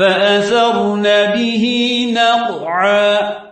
فأثرن به نقعا